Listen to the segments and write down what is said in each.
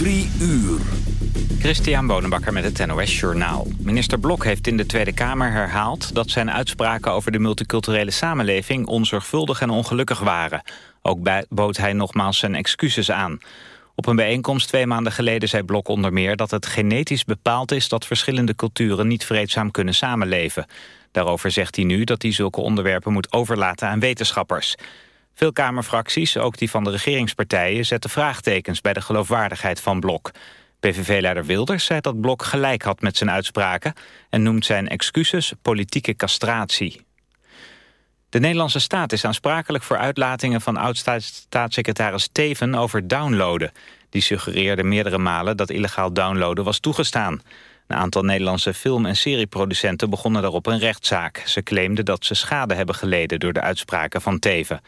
Drie uur. Christian Bonenbakker met het NOS Journaal. Minister Blok heeft in de Tweede Kamer herhaald... dat zijn uitspraken over de multiculturele samenleving... onzorgvuldig en ongelukkig waren. Ook bood hij nogmaals zijn excuses aan. Op een bijeenkomst twee maanden geleden zei Blok onder meer... dat het genetisch bepaald is dat verschillende culturen... niet vreedzaam kunnen samenleven. Daarover zegt hij nu dat hij zulke onderwerpen moet overlaten aan wetenschappers... Veel Kamerfracties, ook die van de regeringspartijen... zetten vraagtekens bij de geloofwaardigheid van Blok. PVV-leider Wilders zei dat Blok gelijk had met zijn uitspraken... en noemt zijn excuses politieke castratie. De Nederlandse staat is aansprakelijk voor uitlatingen van oud-staatssecretaris Teven over downloaden. Die suggereerde meerdere malen dat illegaal downloaden was toegestaan. Een aantal Nederlandse film- en serieproducenten begonnen daarop een rechtszaak. Ze claimden dat ze schade hebben geleden door de uitspraken van Teven.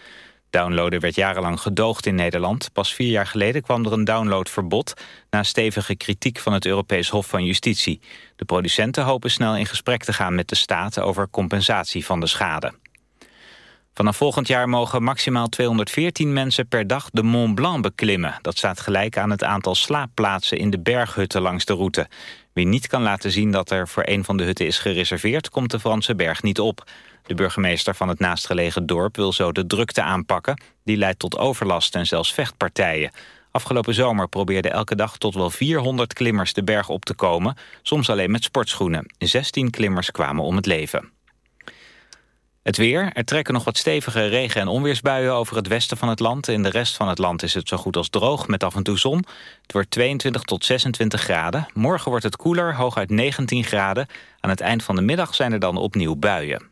Downloaden werd jarenlang gedoogd in Nederland. Pas vier jaar geleden kwam er een downloadverbod... na stevige kritiek van het Europees Hof van Justitie. De producenten hopen snel in gesprek te gaan met de staat... over compensatie van de schade. Vanaf volgend jaar mogen maximaal 214 mensen per dag de Mont Blanc beklimmen. Dat staat gelijk aan het aantal slaapplaatsen in de berghutten langs de route. Wie niet kan laten zien dat er voor een van de hutten is gereserveerd... komt de Franse berg niet op. De burgemeester van het naastgelegen dorp wil zo de drukte aanpakken. Die leidt tot overlast en zelfs vechtpartijen. Afgelopen zomer probeerden elke dag tot wel 400 klimmers de berg op te komen. Soms alleen met sportschoenen. 16 klimmers kwamen om het leven. Het weer. Er trekken nog wat stevige regen- en onweersbuien over het westen van het land. In de rest van het land is het zo goed als droog met af en toe zon. Het wordt 22 tot 26 graden. Morgen wordt het koeler, hooguit 19 graden. Aan het eind van de middag zijn er dan opnieuw buien.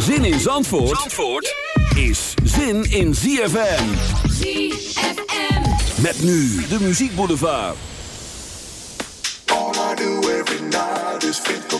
Zin in Zandvoort, Zandvoort is zin in ZFM. ZFM. Met nu de muziekboulevard. All I do every night is think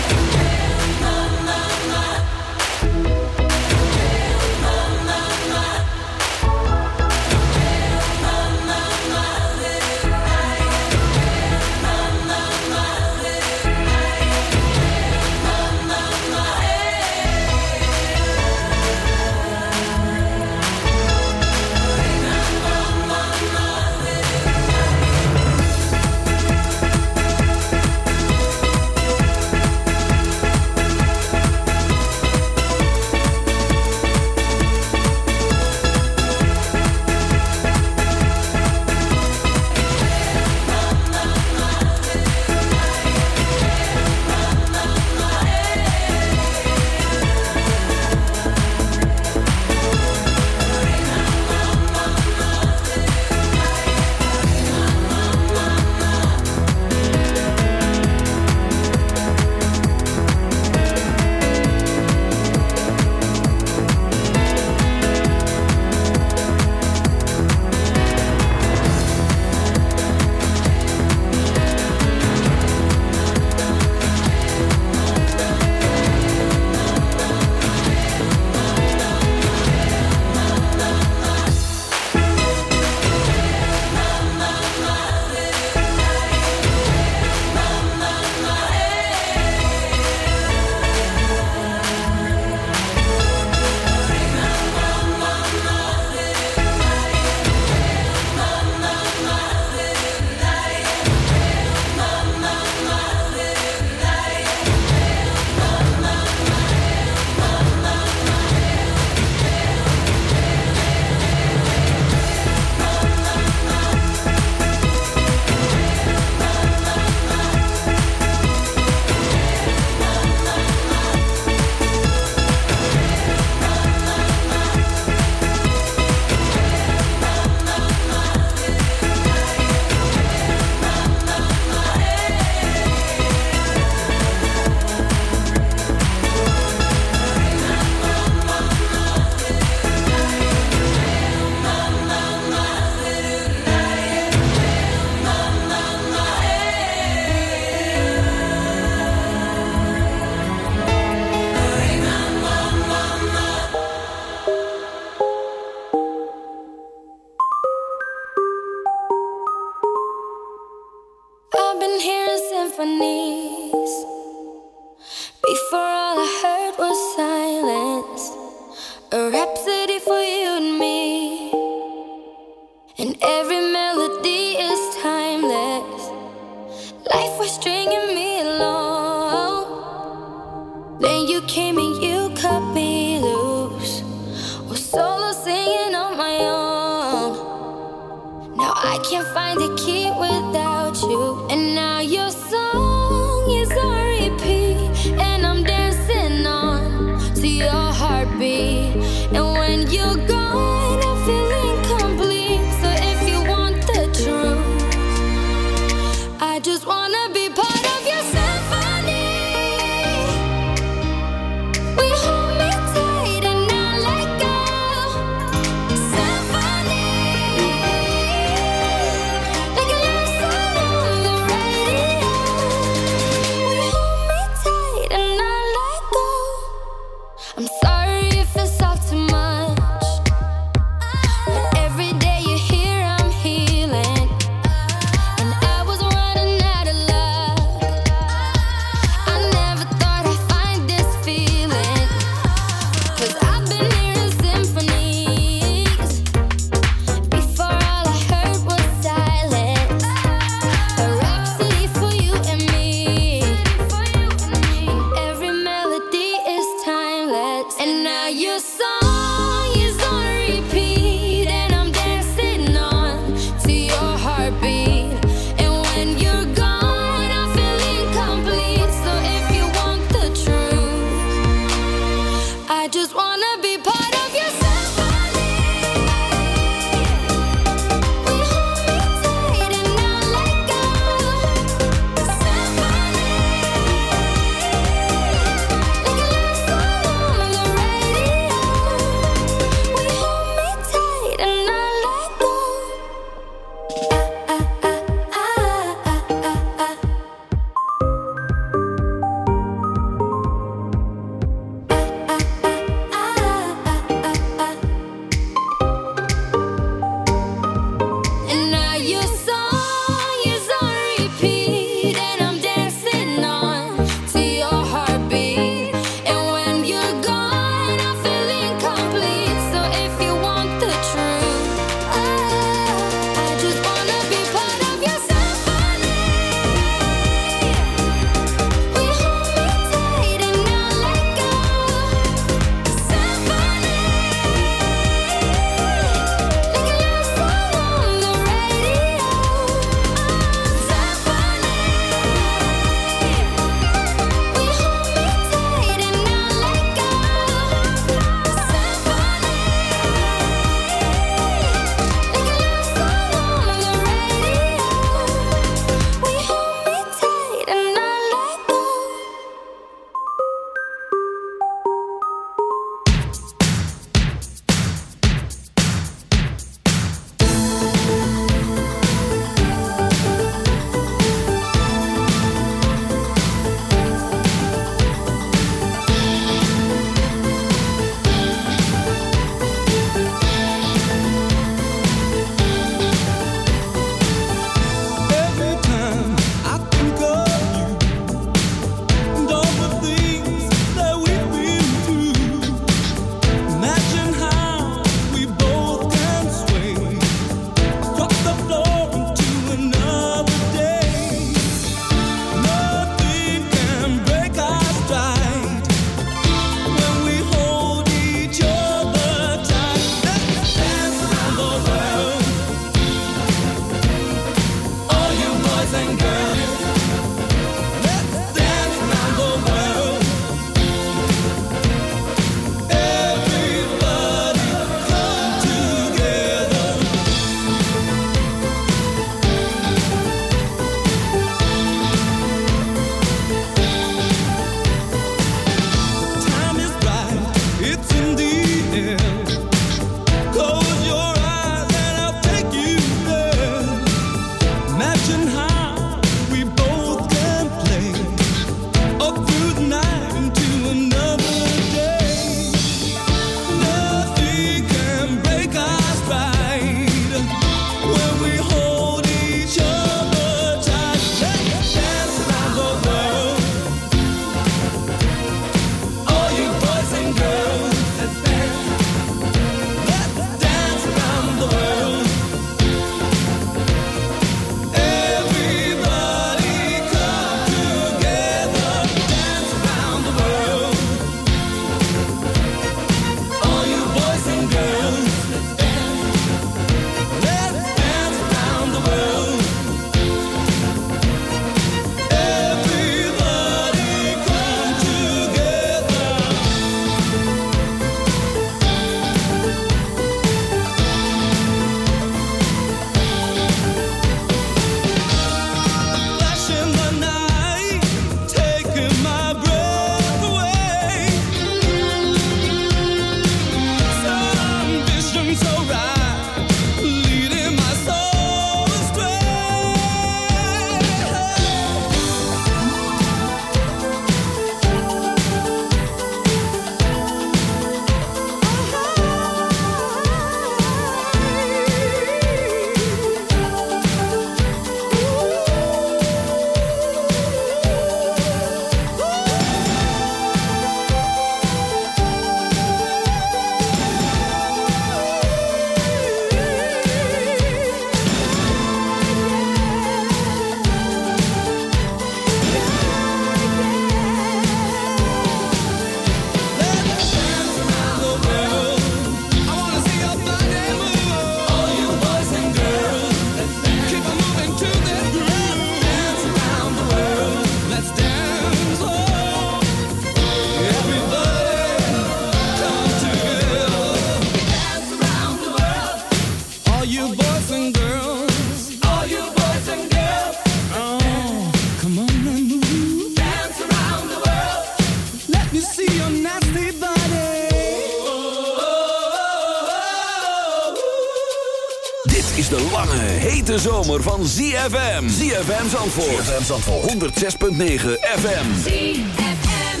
zomer van ZFM. ZFM Zandvoort. ZFM Zandvoort. 106.9 FM. ZFM.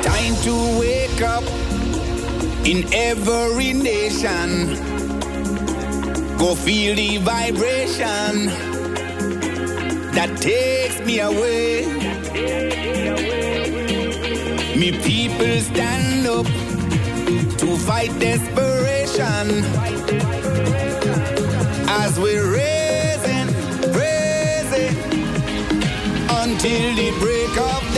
Time to wake up in every nation. Go feel the vibration that takes me away. Me people stand up to. Fight desperation. as we're raising, raising until the break of day.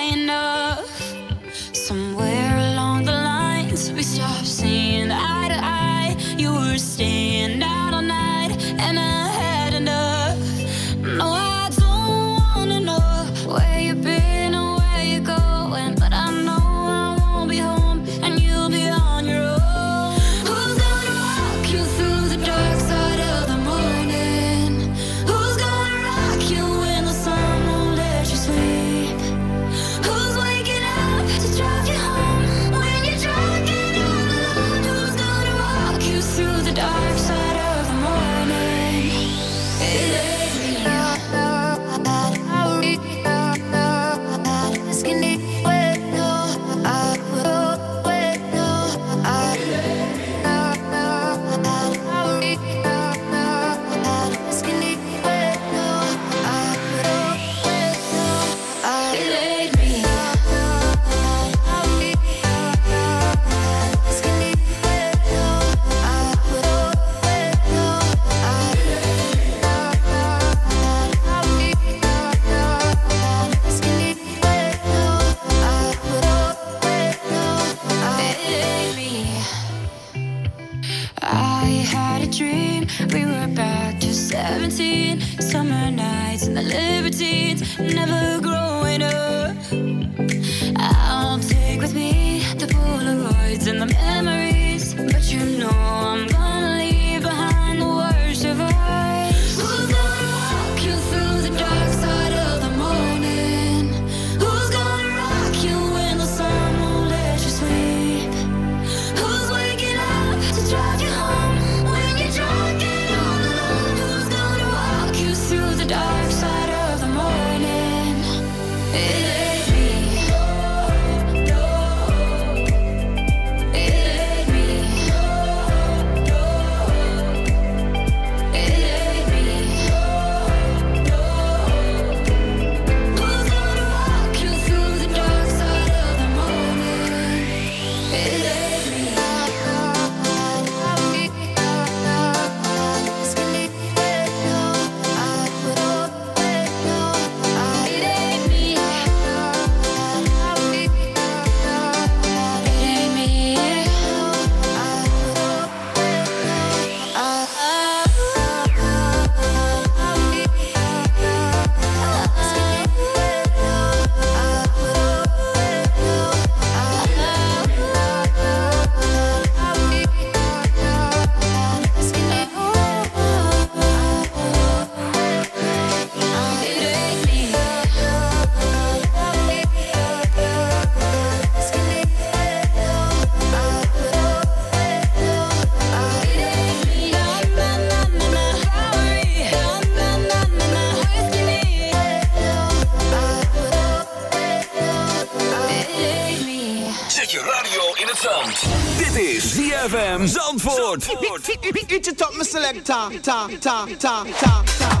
Ta, ta, ta, ta, ta.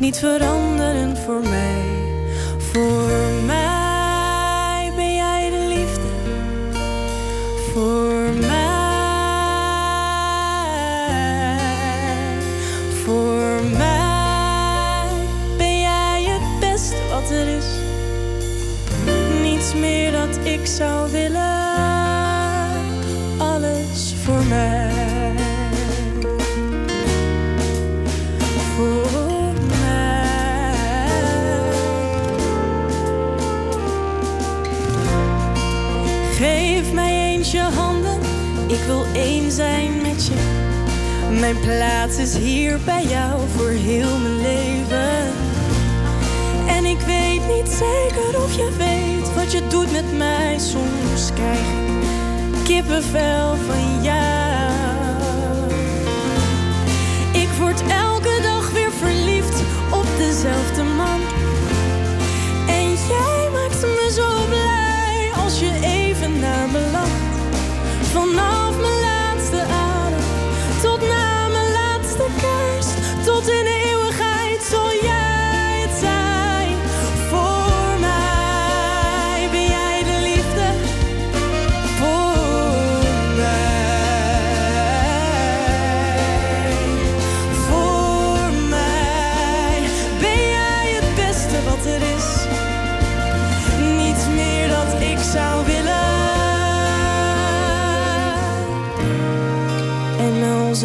niet veranderen voor mij.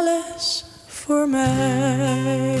alles voor mij.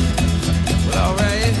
Alright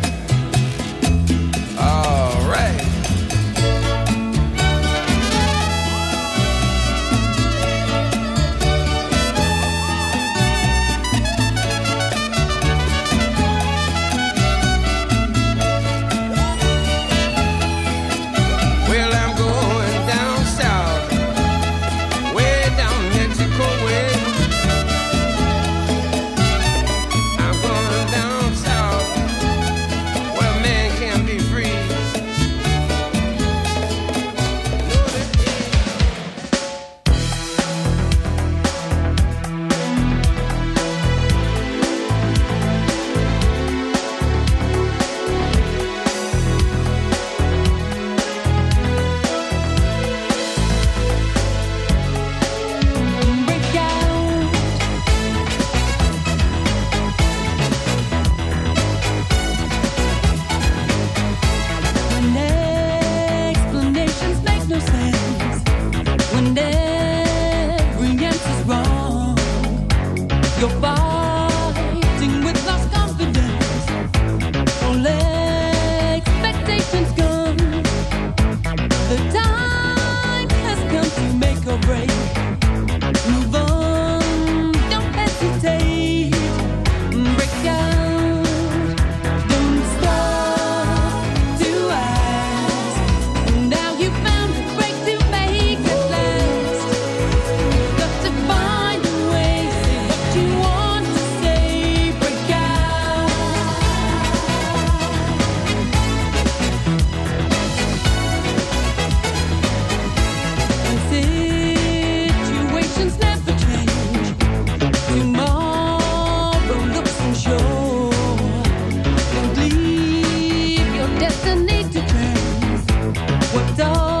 我都